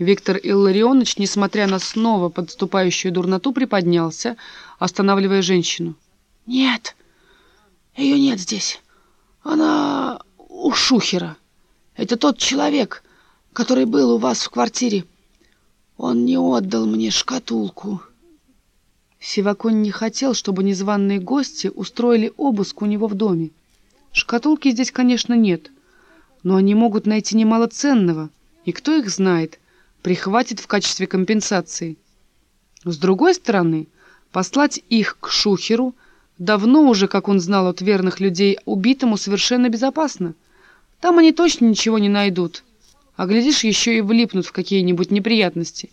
Виктор Илларионович, несмотря на снова подступающую дурноту, приподнялся, останавливая женщину. «Нет, ее нет здесь. Она у Шухера. Это тот человек, который был у вас в квартире. Он не отдал мне шкатулку». Сиваконь не хотел, чтобы незваные гости устроили обыск у него в доме. Шкатулки здесь, конечно, нет, но они могут найти немало ценного, и кто их знает, прихватит в качестве компенсации. С другой стороны, послать их к Шухеру давно уже, как он знал от верных людей, убитому совершенно безопасно. Там они точно ничего не найдут, а глядишь, еще и влипнут в какие-нибудь неприятности.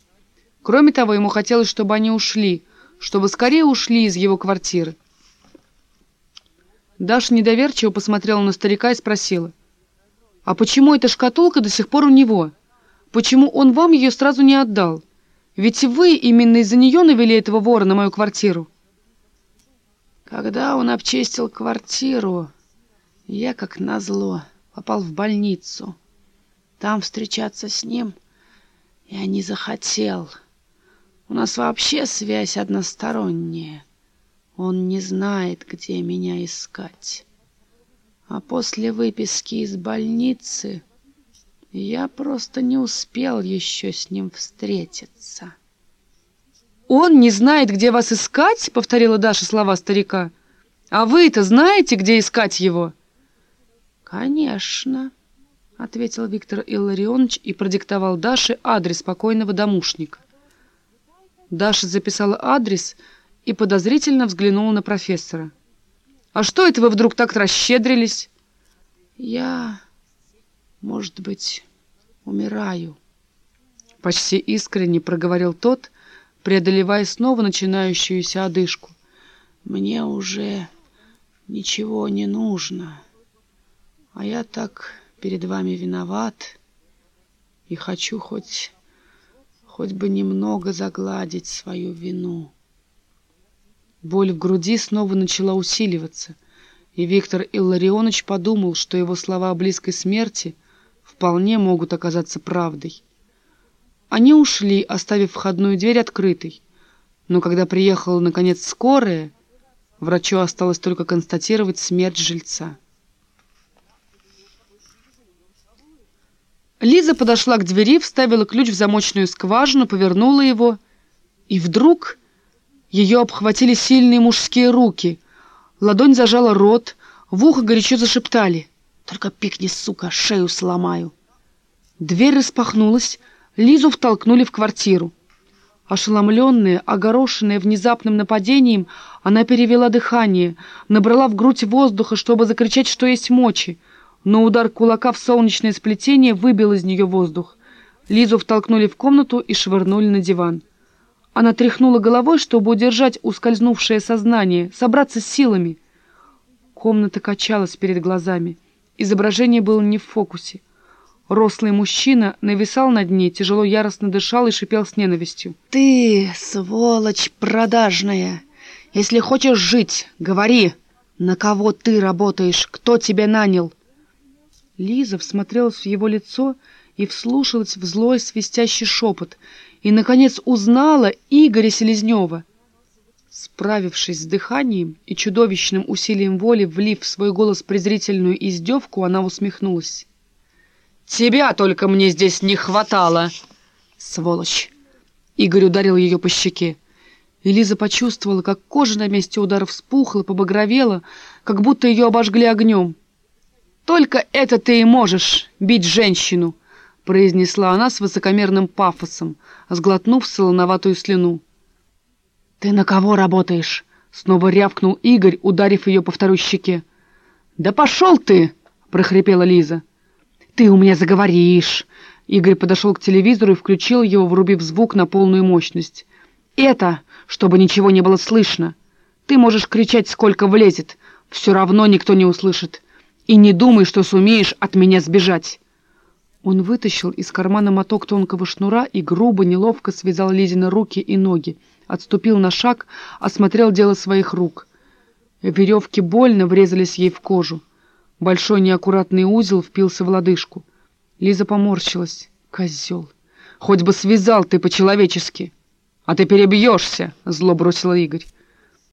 Кроме того, ему хотелось, чтобы они ушли — чтобы скорее ушли из его квартиры. Даша недоверчиво посмотрела на старика и спросила, «А почему эта шкатулка до сих пор у него? Почему он вам ее сразу не отдал? Ведь вы именно из-за нее навели этого вора на мою квартиру». Когда он обчистил квартиру, я, как назло, попал в больницу. Там встречаться с ним я не захотел. У нас вообще связь односторонняя. Он не знает, где меня искать. А после выписки из больницы я просто не успел еще с ним встретиться. «Он не знает, где вас искать?» — повторила Даша слова старика. «А вы-то знаете, где искать его?» «Конечно», — ответил Виктор Илларионович и продиктовал Даше адрес покойного домушника. Даша записала адрес и подозрительно взглянула на профессора. «А что это вы вдруг так расщедрились?» «Я, может быть, умираю», — почти искренне проговорил тот, преодолевая снова начинающуюся одышку. «Мне уже ничего не нужно, а я так перед вами виноват и хочу хоть хоть бы немного загладить свою вину. Боль в груди снова начала усиливаться, и Виктор Илларионович подумал, что его слова о близкой смерти вполне могут оказаться правдой. Они ушли, оставив входную дверь открытой, но когда приехала, наконец, скорая, врачу осталось только констатировать смерть жильца. Лиза подошла к двери, вставила ключ в замочную скважину, повернула его, и вдруг ее обхватили сильные мужские руки. Ладонь зажала рот, в ухо горячо зашептали. «Только пикни, сука, шею сломаю!» Дверь распахнулась, Лизу втолкнули в квартиру. Ошеломленная, огорошенная внезапным нападением, она перевела дыхание, набрала в грудь воздуха, чтобы закричать, что есть мочи но удар кулака в солнечное сплетение выбил из нее воздух. Лизу втолкнули в комнату и швырнули на диван. Она тряхнула головой, чтобы удержать ускользнувшее сознание, собраться с силами. Комната качалась перед глазами. Изображение было не в фокусе. Рослый мужчина нависал над ней, тяжело яростно дышал и шипел с ненавистью. «Ты, сволочь продажная! Если хочешь жить, говори! На кого ты работаешь? Кто тебя нанял?» Лиза всмотрелась в его лицо и вслушалась в злой свистящий шепот, и, наконец, узнала Игоря Селезнева. Справившись с дыханием и чудовищным усилием воли, влив в свой голос презрительную издевку, она усмехнулась. «Тебя только мне здесь не хватало!» «Сволочь!» Игорь ударил ее по щеке. И Лиза почувствовала, как кожа на месте удара вспухла, побагровела, как будто ее обожгли огнем. «Только это ты и можешь, бить женщину!» — произнесла она с высокомерным пафосом, сглотнув солоноватую слюну. «Ты на кого работаешь?» — снова рявкнул Игорь, ударив ее по второй щеке. «Да пошел ты!» — прохрипела Лиза. «Ты у меня заговоришь!» Игорь подошел к телевизору и включил его, врубив звук на полную мощность. «Это, чтобы ничего не было слышно. Ты можешь кричать, сколько влезет. Все равно никто не услышит и не думай, что сумеешь от меня сбежать!» Он вытащил из кармана моток тонкого шнура и грубо, неловко связал Лизины руки и ноги, отступил на шаг, осмотрел дело своих рук. Веревки больно врезались ей в кожу. Большой неаккуратный узел впился в лодыжку. Лиза поморщилась. «Козел! Хоть бы связал ты по-человечески. А ты перебьешься, зло бросила Игорь.